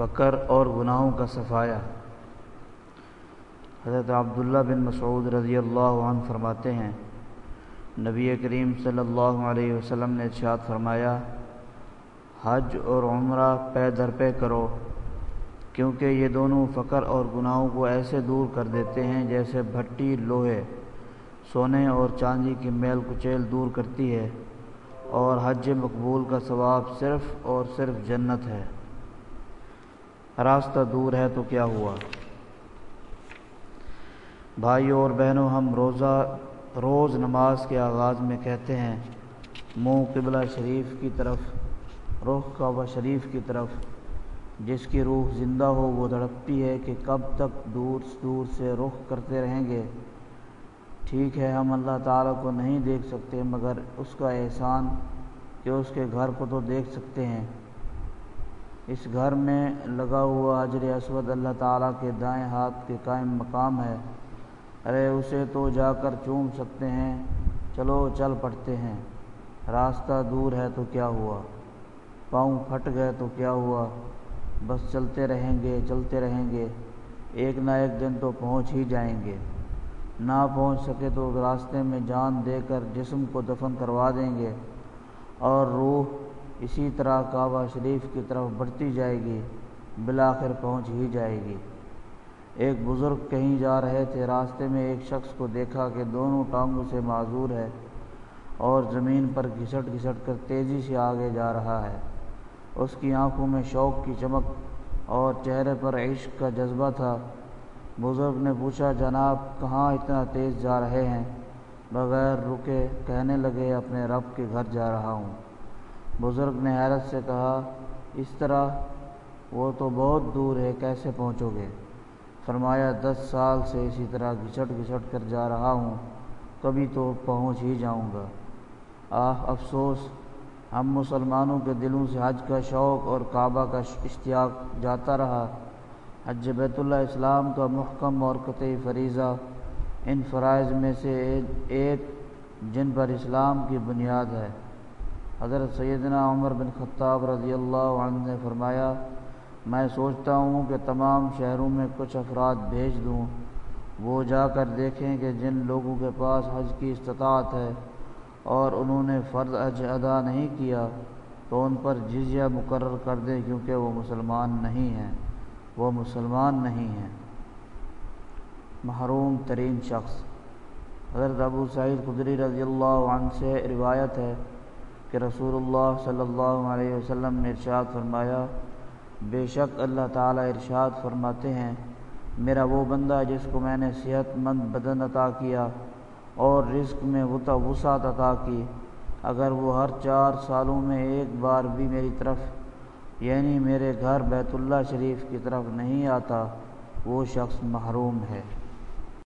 فقر اور گناہوں کا صفایا۔ حضرت عبداللہ بن مسعود رضی اللہ عنہ فرماتے ہیں، نبی کریم صلی اللہ علیہ وسلم نے ارشاد فرمایا، حج اور عمرہ پے در پہ کرو، کیونکہ یہ دونوں فقر اور گناہوں کو ایسے دور کر دیتے ہیں جیسے بھٹی، لوہے، سونے اور چاندی کی میل کچیل دور کرتی ہے، اور حج مقبول کا ثواب صرف اور صرف جنت ہے۔ راستہ دور ہے تو کیا ہوا؟ بھائیوں اور بہنوں ہم روزہ، روز نماز کے آغاز میں کہتے ہیں، منہ قبلہ شریف کی طرف، رخ کعبہ شریف کی طرف۔ جس کی روح زندہ ہو، وہ دھڑکتی ہے کہ کب تک دور دور سے رخ کرتے رہیں گے۔ ٹھیک ہے، ہم اللہ تعالیٰ کو نہیں دیکھ سکتے، مگر اس کا احسان کہ اس کے گھر کو تو دیکھ سکتے ہیں۔ اس گھر میں لگا ہوا حجر اسود اللہ تعالیٰ کے دائیں ہاتھ کے قائم مقام ہے۔ ارے، اسے تو جا کر چوم سکتے ہیں۔ چلو، چل پڑتے ہیں۔ راستہ دور ہے تو کیا ہوا؟ پاؤں پھٹ گئے تو کیا ہوا؟ بس چلتے رہیں گے، چلتے رہیں گے۔ ایک نہ ایک دن تو پہنچ ہی جائیں گے۔ نہ پہنچ سکے تو راستے میں جان دے کر جسم کو دفن کروا دیں گے۔ اور روح اسی طرح کعبہ شریف کی طرف بڑھتی جائے گی، بالآخر پہنچ ہی جائے گی۔ ایک بزرگ کہیں جا رہے تھے، راستے میں ایک شخص کو دیکھا کہ دونوں ٹانگوں سے معذور ہے اور زمین پر گھسٹ گھسٹ کر تیزی سے آگے جا رہا ہے۔ اس کی آنکھوں میں شوق کی چمک اور چہرے پر عشق کا جذبہ تھا۔ بزرگ نے پوچھا، جناب، کہاں اتنا تیز جا رہے ہیں؟ بغیر رکے کہنے لگے، اپنے رب کے گھر جا رہا ہوں۔ بزرگ نے حیرت سے کہا، اس طرح وہ تو بہت دور ہے، کیسے پہنچو گے؟ فرمایا، دس سال سے اسی طرح گھسٹ گھسٹ کر جا رہا ہوں، کبھی تو پہنچ ہی جاؤں گا۔ آہ، افسوس، ہم مسلمانوں کے دلوں سے حج کا شوق اور کعبہ کا اشتیاق جاتا رہا۔ حج بیت اللہ اسلام کا محکم اور قطعی فریضہ، ان فرائض میں سے ایک جن پر اسلام کی بنیاد ہے۔ حضرت سیدنا عمر بن خطاب رضی اللہ عنہ نے فرمایا، میں سوچتا ہوں کہ تمام شہروں میں کچھ افراد بھیج دوں۔ وہ جا کر دیکھیں کہ جن لوگوں کے پاس حج کی استطاعت ہے اور انہوں نے فرض حج ادا نہیں کیا، تو ان پر جزیہ مقرر کر دیں کیونکہ وہ مسلمان نہیں ہیں۔ وہ مسلمان نہیں ہیں۔ محروم ترین شخص۔ حضرت ابو سعید قدری رضی اللہ عنہ سے روایت ہے کہ رسول اللہ صلی اللہ علیہ وسلم نے ارشاد فرمایا، بے شک اللہ تعالیٰ ارشاد فرماتے ہیں، میرا وہ بندہ جس کو میں نے صحت مند بدن عطا کیا اور رزق میں وطا وسعت عطا کی، اگر وہ ہر چار سالوں میں ایک بار بھی میری طرف یعنی میرے گھر بیت اللہ شریف کی طرف نہیں آتا، وہ شخص محروم ہے۔